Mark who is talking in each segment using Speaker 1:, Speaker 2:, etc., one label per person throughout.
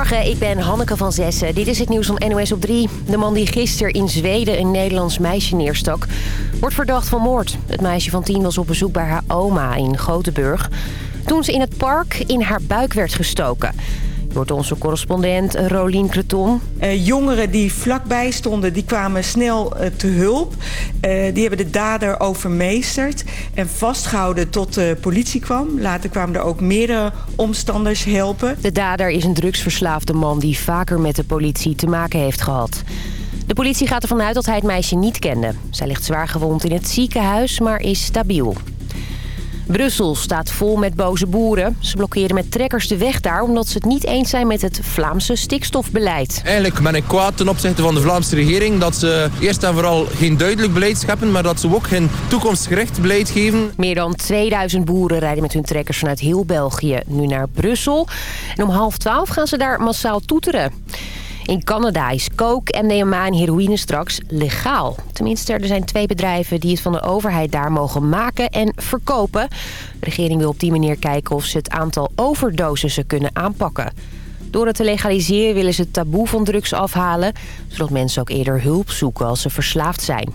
Speaker 1: Goedemorgen, ik ben Hanneke van Zessen. Dit is het nieuws van NOS op 3. De man die gisteren in Zweden een Nederlands meisje neerstak... wordt verdacht van moord. Het meisje van 10 was op bezoek bij haar oma in Gothenburg... toen ze in het park in haar buik werd gestoken... Wordt onze correspondent Rolien Creton.
Speaker 2: Uh, jongeren die vlakbij stonden, die kwamen snel uh, te hulp. Uh, die hebben de dader overmeesterd en vastgehouden tot de politie kwam. Later kwamen er ook meerdere omstanders helpen.
Speaker 1: De dader is een drugsverslaafde man die vaker met de politie te maken heeft gehad. De politie gaat ervan uit dat hij het meisje niet kende. Zij ligt zwaar gewond in het ziekenhuis, maar is stabiel. Brussel staat vol met boze boeren. Ze blokkeren met trekkers de weg daar omdat ze het niet eens zijn met het Vlaamse stikstofbeleid.
Speaker 3: Eigenlijk ben ik kwaad ten opzichte van de Vlaamse regering dat ze eerst en vooral geen duidelijk beleid scheppen, maar dat ze ook geen toekomstgericht beleid geven.
Speaker 1: Meer dan 2000 boeren rijden met hun trekkers vanuit heel België nu naar Brussel. En om half twaalf gaan ze daar massaal toeteren. In Canada is coke, MDMA en heroïne straks legaal. Tenminste, er zijn twee bedrijven die het van de overheid daar mogen maken en verkopen. De regering wil op die manier kijken of ze het aantal overdosissen kunnen aanpakken. Door het te legaliseren willen ze het taboe van drugs afhalen... zodat mensen ook eerder hulp zoeken als ze verslaafd zijn.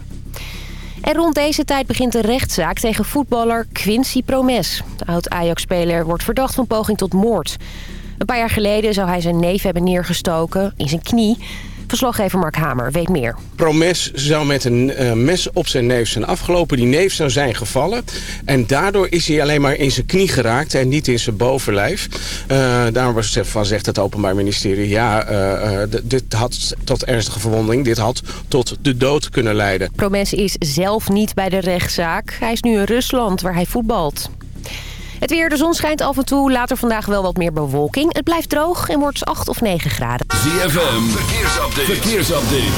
Speaker 1: En rond deze tijd begint de rechtszaak tegen voetballer Quincy Promes. De oud-Ajax-speler wordt verdacht van poging tot moord. Een paar jaar geleden zou hij zijn neef hebben neergestoken in zijn knie. Verslaggever Mark Hamer weet meer.
Speaker 4: Promes zou met een uh, mes op zijn neef zijn afgelopen. Die neef zou zijn gevallen. En daardoor is hij alleen maar in zijn knie geraakt en niet in zijn bovenlijf. Uh, daarom was van zegt het Openbaar Ministerie... ja, uh, dit had tot ernstige verwonding. Dit had tot de dood kunnen leiden.
Speaker 1: Promes is zelf niet bij de rechtszaak. Hij is nu in Rusland waar hij voetbalt. Het weer, de zon schijnt af en toe. Later vandaag wel wat meer bewolking. Het blijft droog en wordt 8 of 9 graden.
Speaker 5: ZFM, verkeersupdate. verkeersupdate.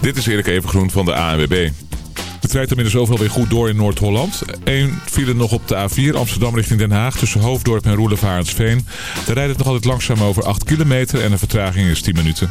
Speaker 5: Dit is Erik Evengroen van de ANWB. Het rijdt inmiddels overal weer goed door in Noord-Holland. Eén file nog op de A4 Amsterdam richting Den Haag tussen Hoofddorp en Roelevarensveen. Daar rijdt het nog altijd langzaam over 8 kilometer en de vertraging is 10 minuten.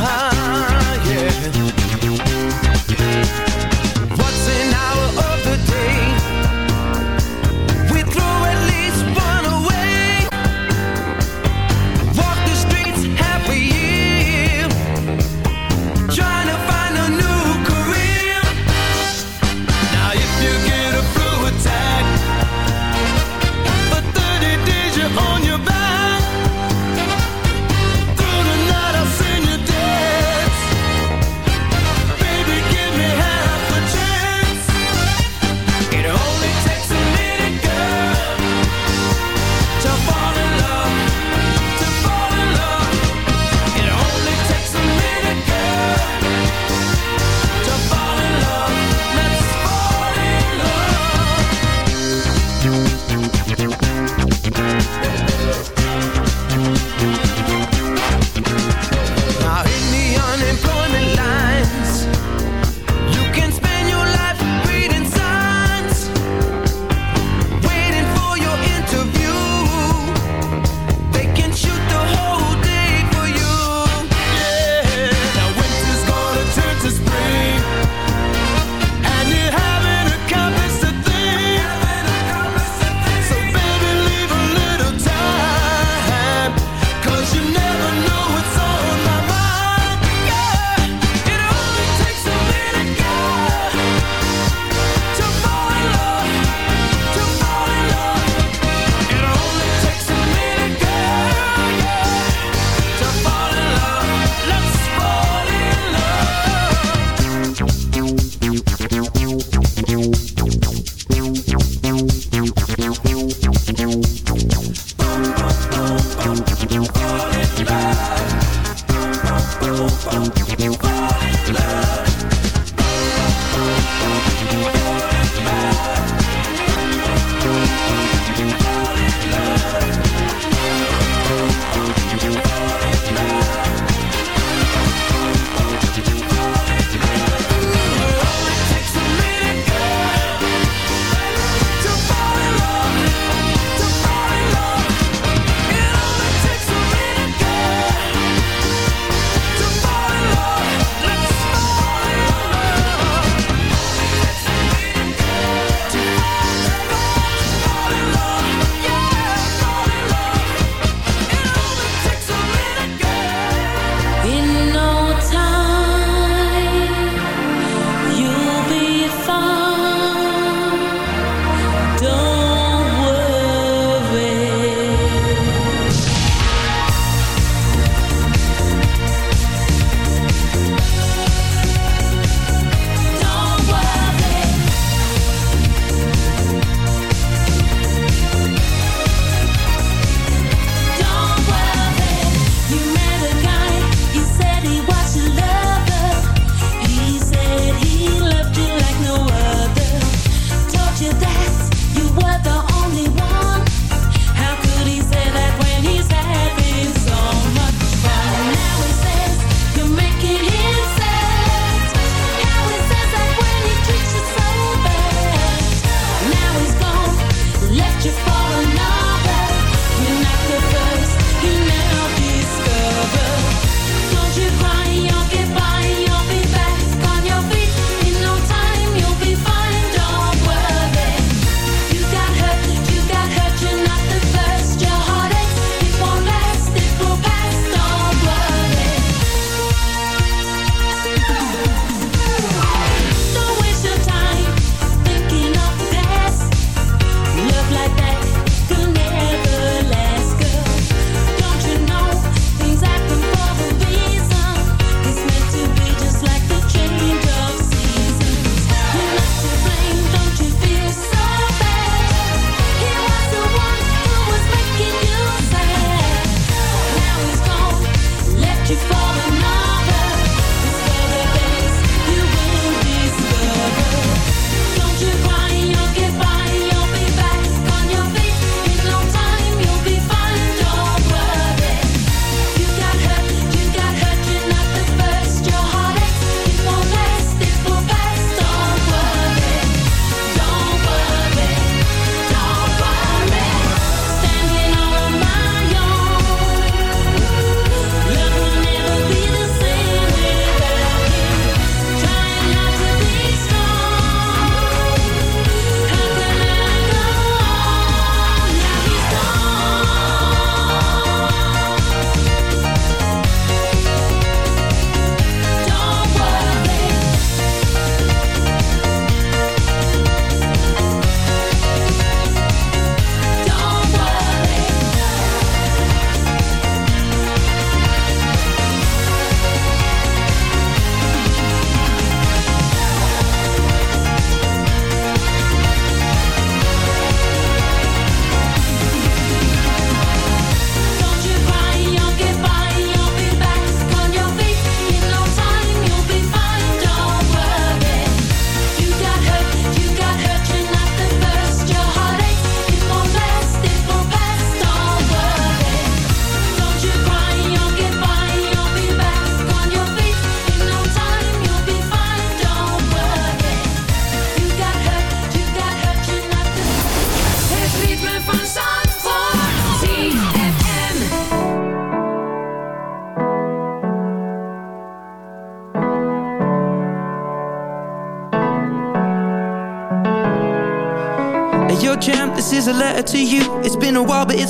Speaker 6: heart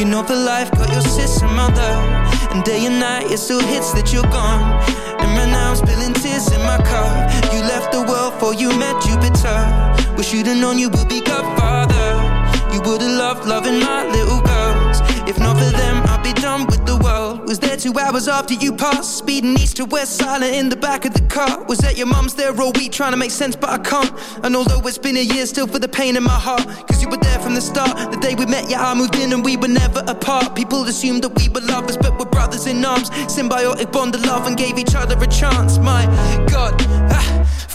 Speaker 6: You know for life got your sister mother. And day and night it still hits that you're gone. And right now I'm spilling tears in my car You left the world for you met Jupiter. Wish you'd have known you would be godfather. You would have loved loving my little girls. If not for them Was there two hours after you passed Speeding east to west silent in the back of the car. Was at your mum's there all week trying to make sense but I can't. And although it's been a year still for the pain in my heart. Cause you were there from the start The day we met yeah I moved in and we were never apart. People assumed that we were lovers but we're brothers in arms. Symbiotic bond of love and gave each other a chance. My God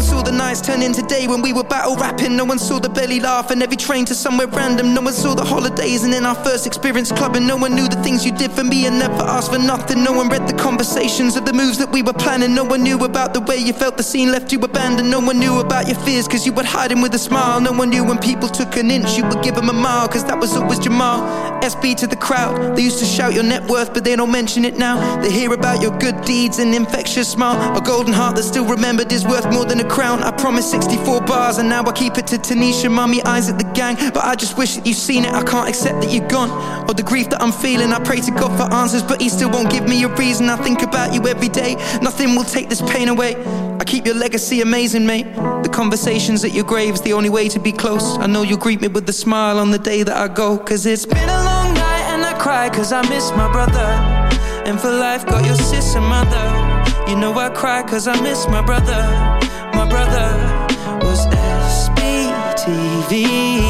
Speaker 6: one saw the nights turn into day when we were battle rapping. No one saw the belly laugh and every train to somewhere random. No one saw the holidays and then our first experience clubbing. No one knew the things you did for me and never asked for nothing. No one read the conversations of the moves that we were planning. No one knew about the way you felt the scene left you abandoned. No one knew about your fears cause you would hide them with a smile. No one knew when people took an inch you would give them a mile cause that was always Jamal. SB to the crowd. They used to shout your net worth, but they don't mention it now. They hear about your good deeds and infectious smile. A golden heart that's still remembered is worth more than a crown. I promised 64 bars, and now I keep it to Tanisha. Mummy eyes at the gang, but I just wish that you've seen it. I can't accept that you're gone, or the grief that I'm feeling. I pray to God for answers, but He still won't give me a reason. I think about you every day. Nothing will take this pain away. I keep your legacy amazing, mate. The conversations at your grave's the only way to be close. I know you'll greet me with a smile on the day that I go. Cause it's been a long night and I cry cause I miss my brother. And for life, got your sister mother. You know I cry cause I miss my brother. My brother was SBTV.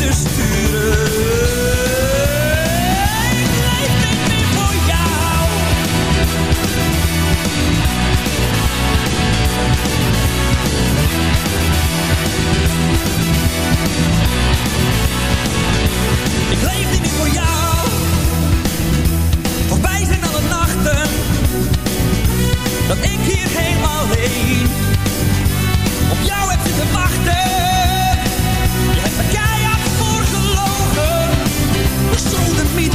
Speaker 7: Te ik leef dit niet voor jou! Ik leef dit niet voor jou. Of wij zijn al het nachten dat ik hier helemaal heen op jou heb te wachten.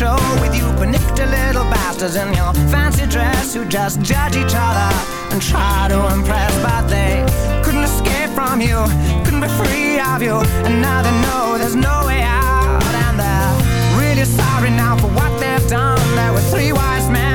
Speaker 8: show with you panicked little bastards in your fancy dress who just judge each other and try to impress, but they couldn't escape from you, couldn't be free of you, and now they know there's no way out, and they're really sorry now for what they've done. There were three wise men.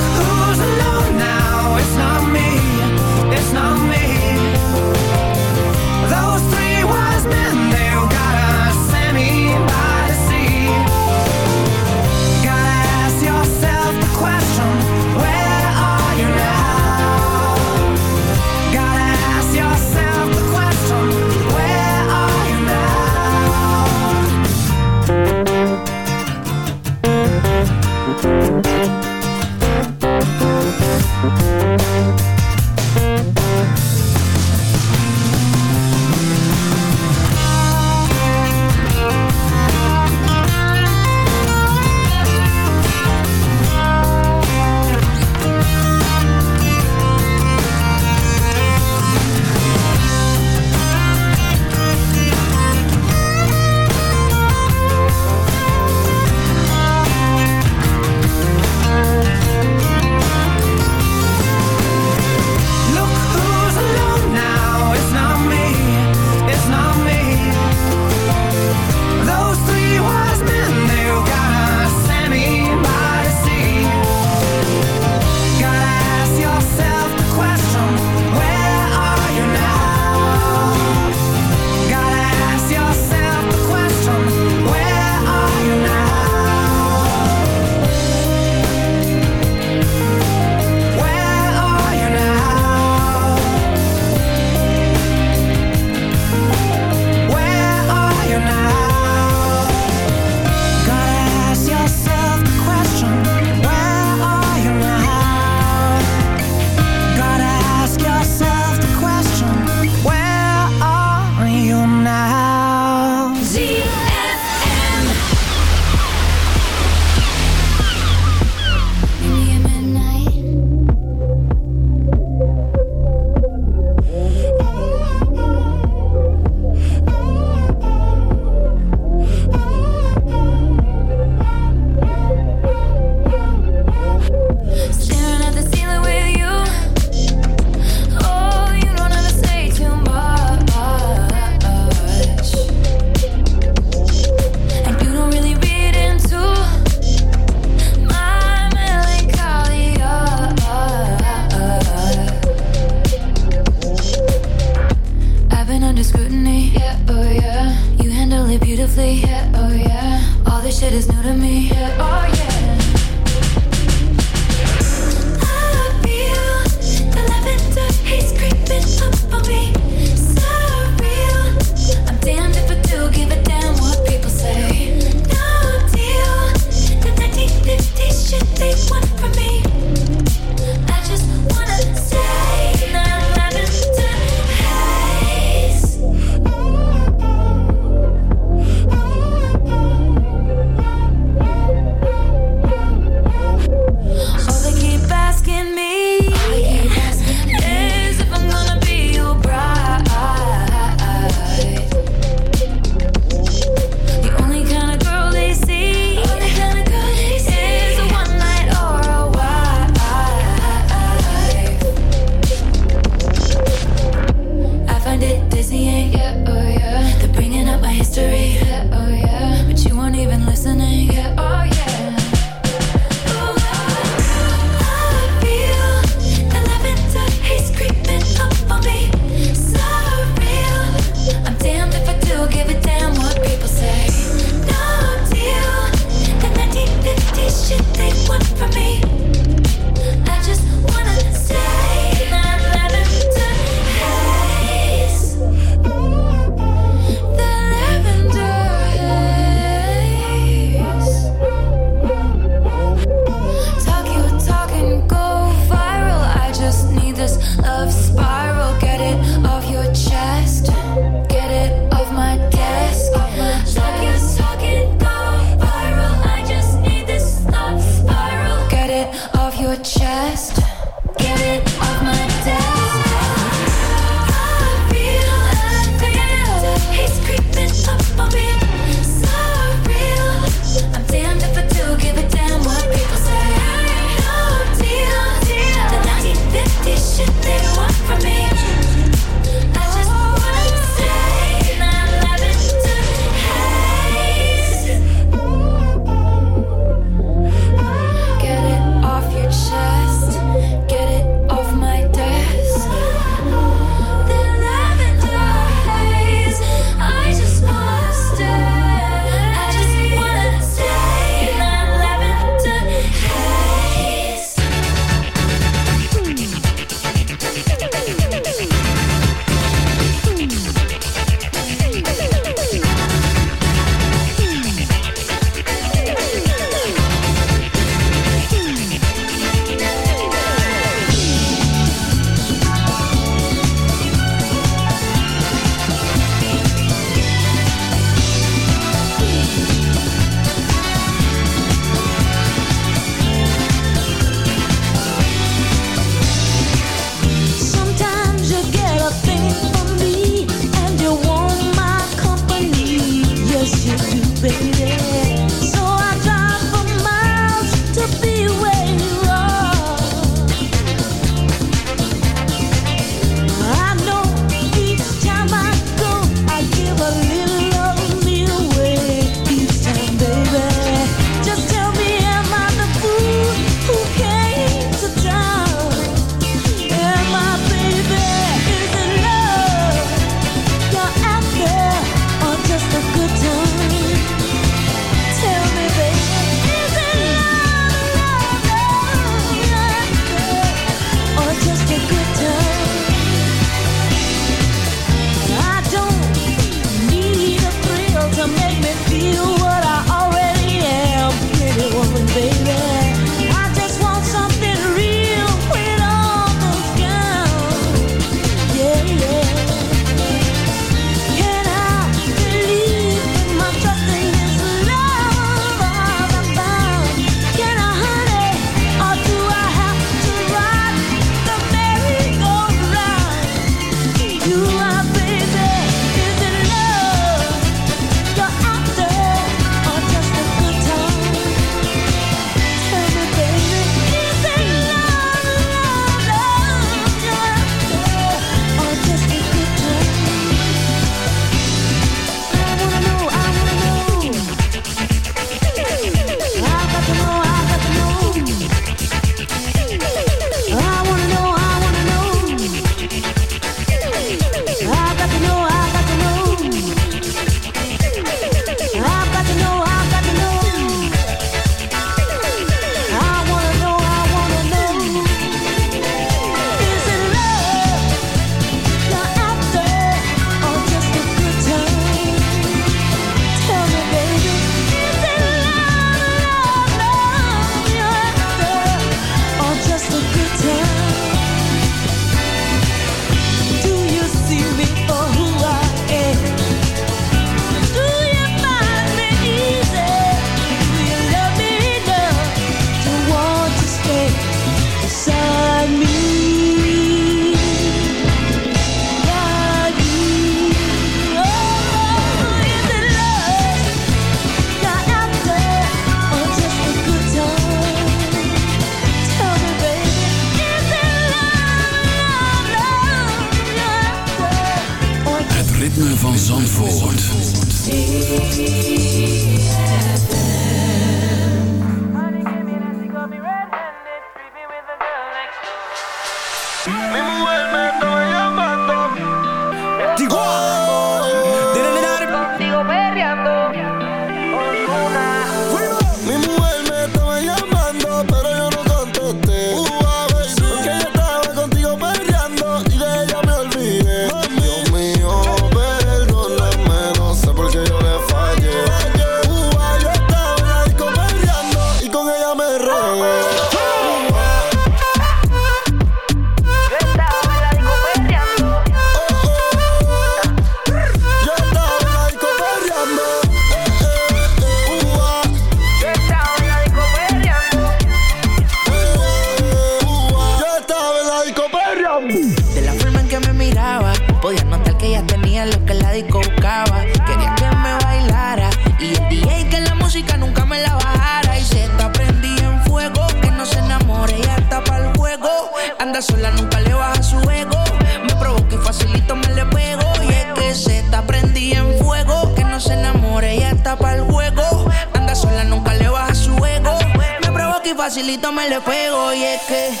Speaker 9: toma el fuego y es que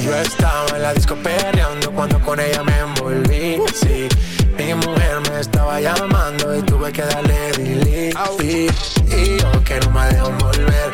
Speaker 10: Yo estaba en
Speaker 11: la
Speaker 12: disco perreando cuando con ella me envolví. Sí, mi mujer me estaba llamando y tuve que darle delete. Y yo que no me dejo volver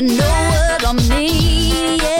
Speaker 13: know what I mean. Yeah.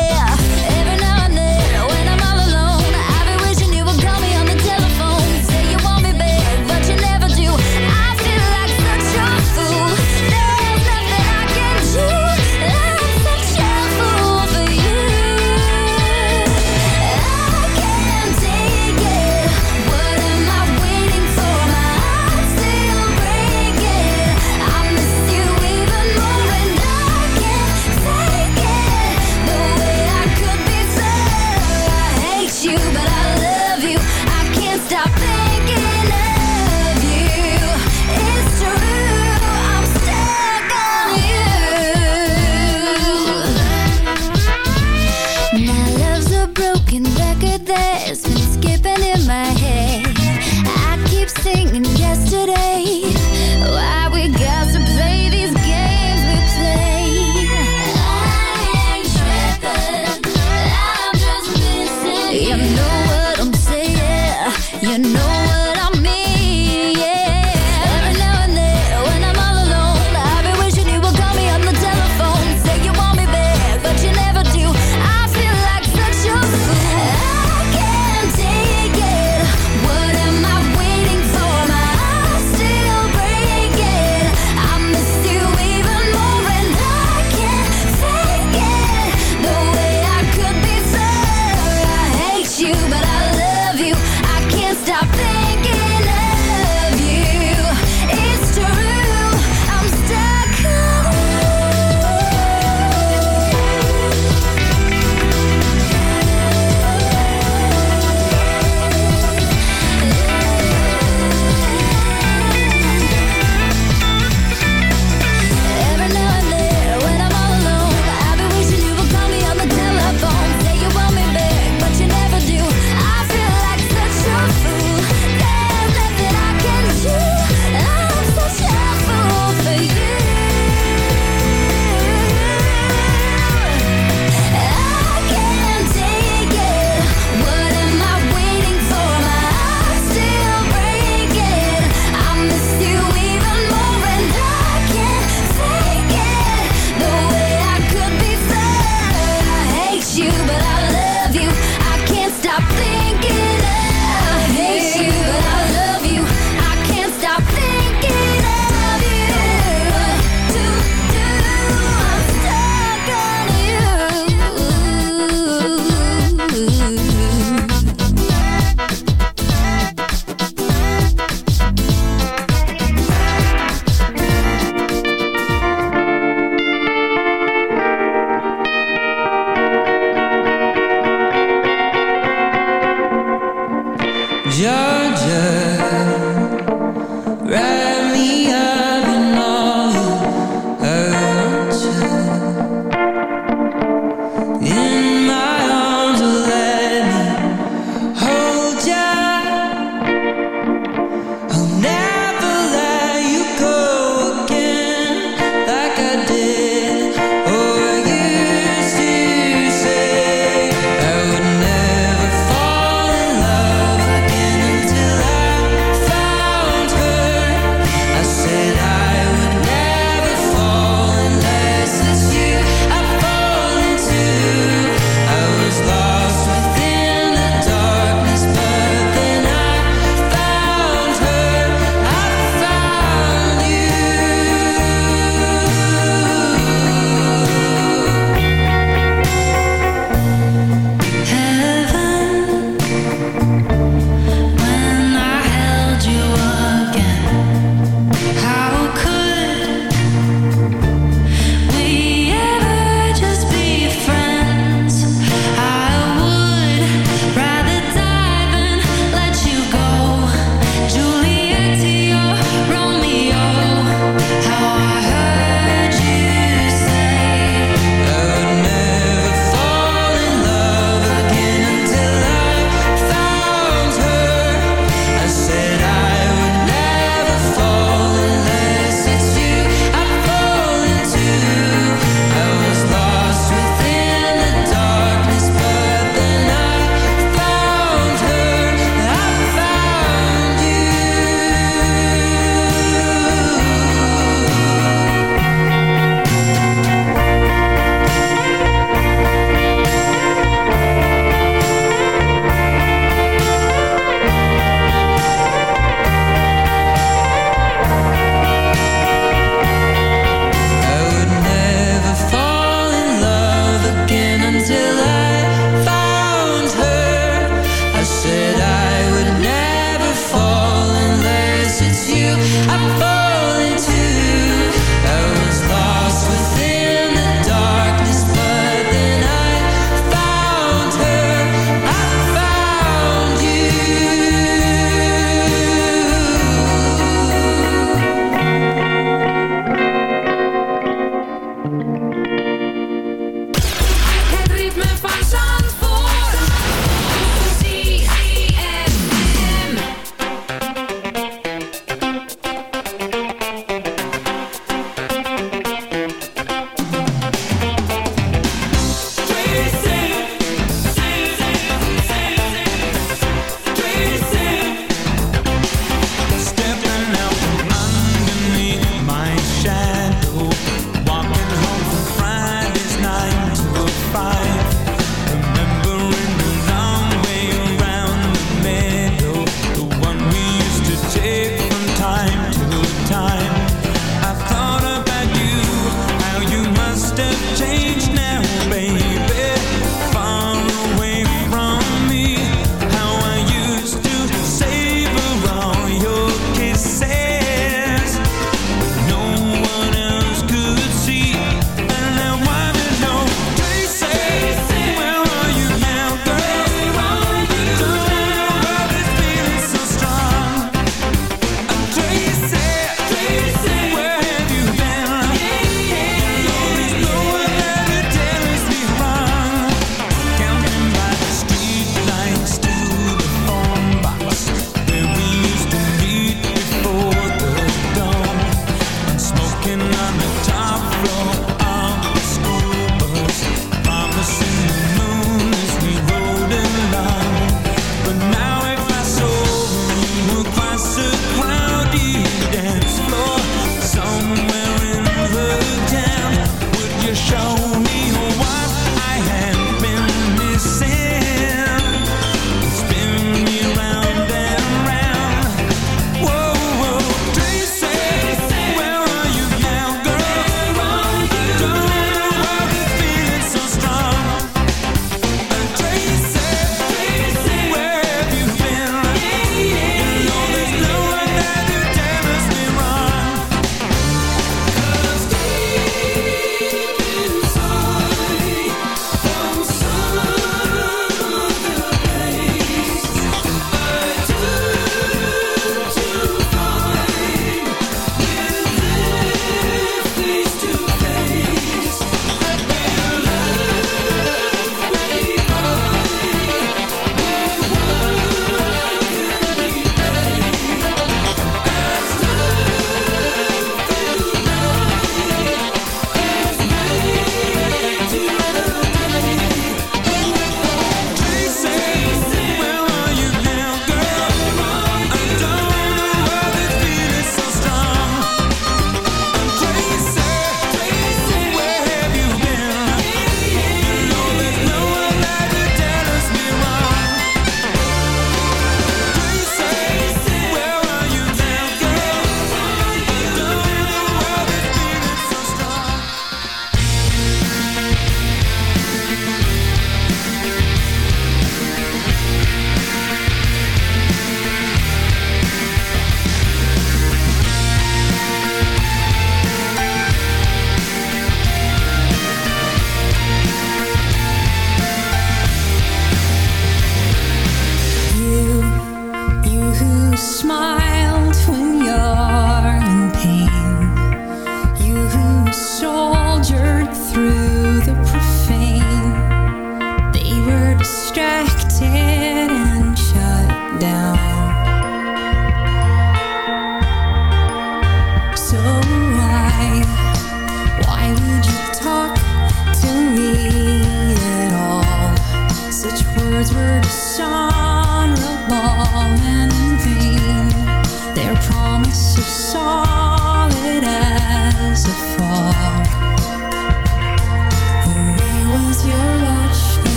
Speaker 8: Who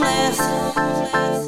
Speaker 14: homeless.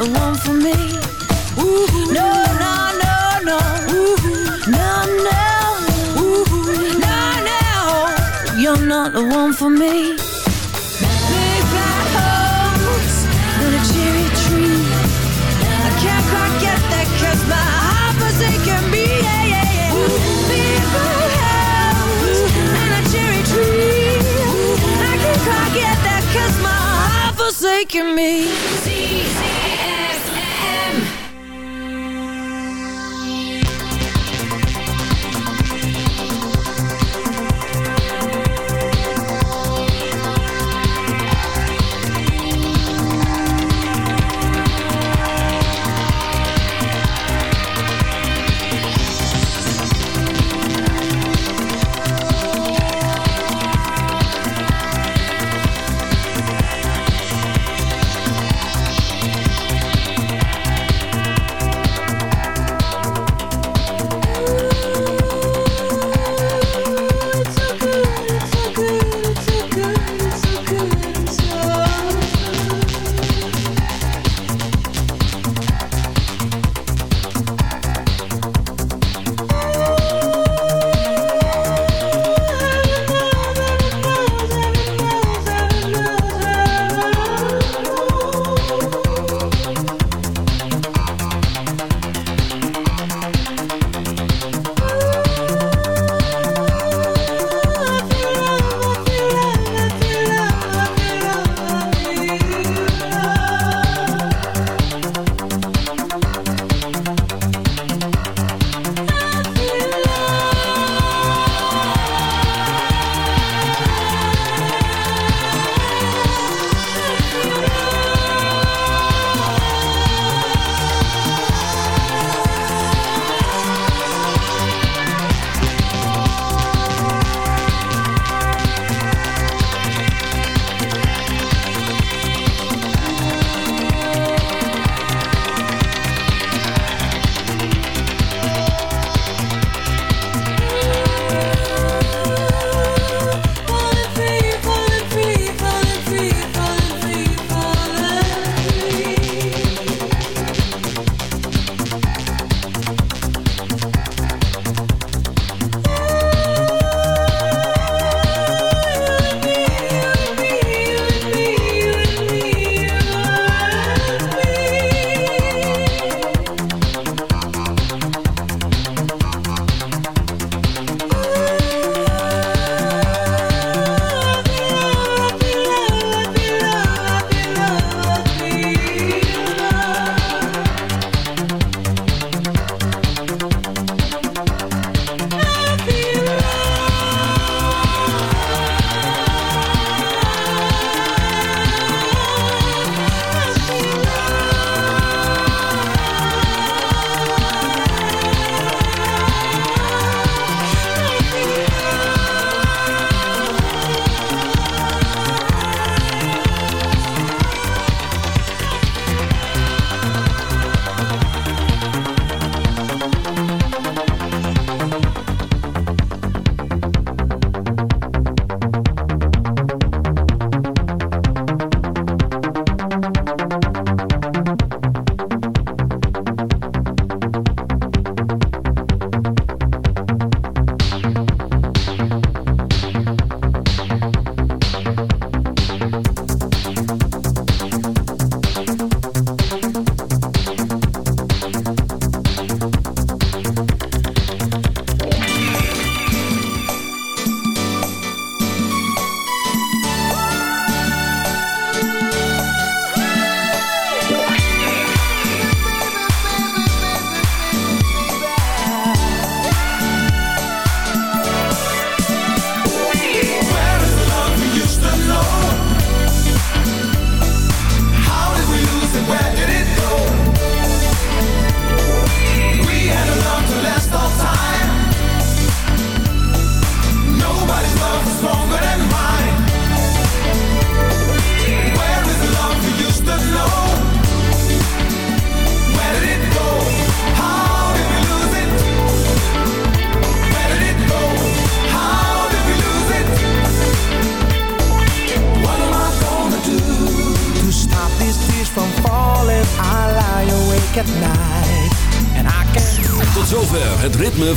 Speaker 15: The one for me. No, no, no, no, no, no, no, no, you're not the one for me. Big black holes and a cherry tree. I can't quite get that 'cause my heart forsaken me. Yeah, yeah. Big black house and a cherry tree. I can't quite get that 'cause my heart forsaken me.